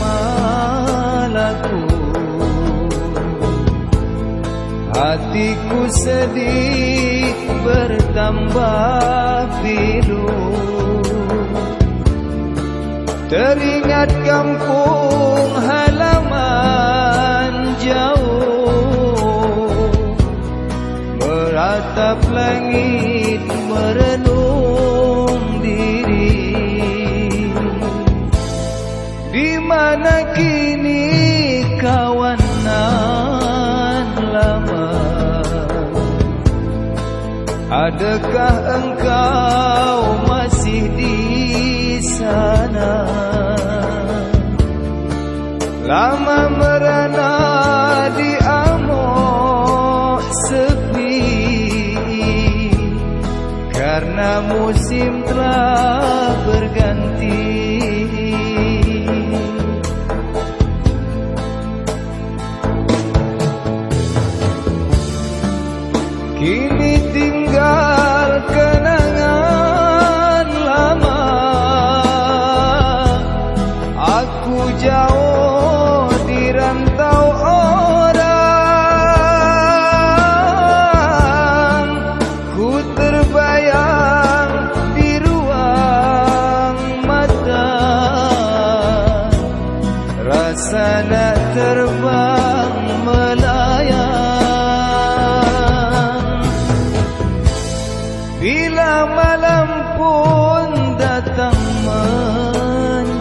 malaku Hatiku sedih bertambah pilu. Teringat kampung halaman jauh. Meratap langit merenung. Mana kini kawanan lama? Adakah engkau masih di sana? Lama merana di amok sepi. Karena musim telah berganti Kini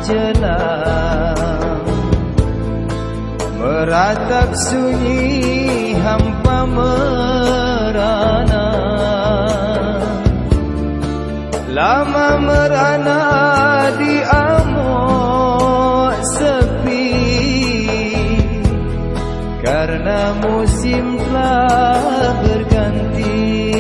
menjelang Meratap sunyi hampa merana. Lama merana di amok sepi. Karena musim telah berganti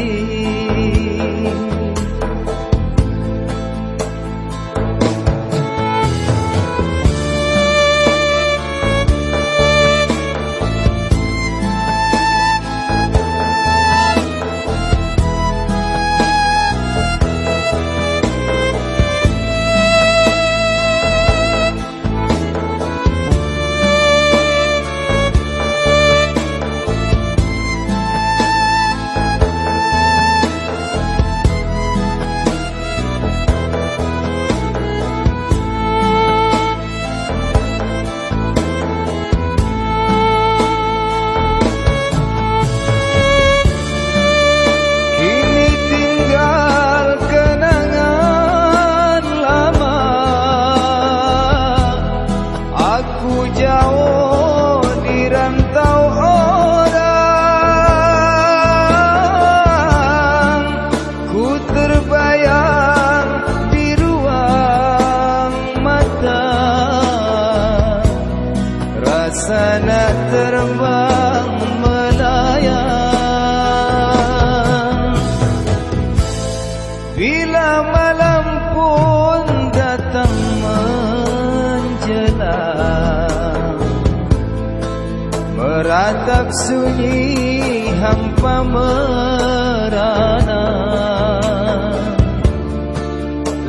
Rasa nak terbang melayang. Bila malam pun datang menjelang Meratap sunyi hampa merana.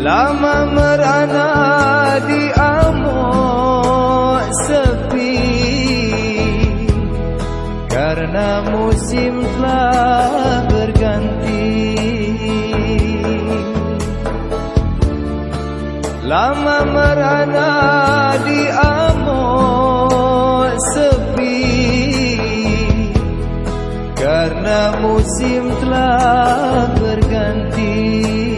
Lama merana Karena musim telah berganti. Lama merana di amok sepi. Karena musim telah berganti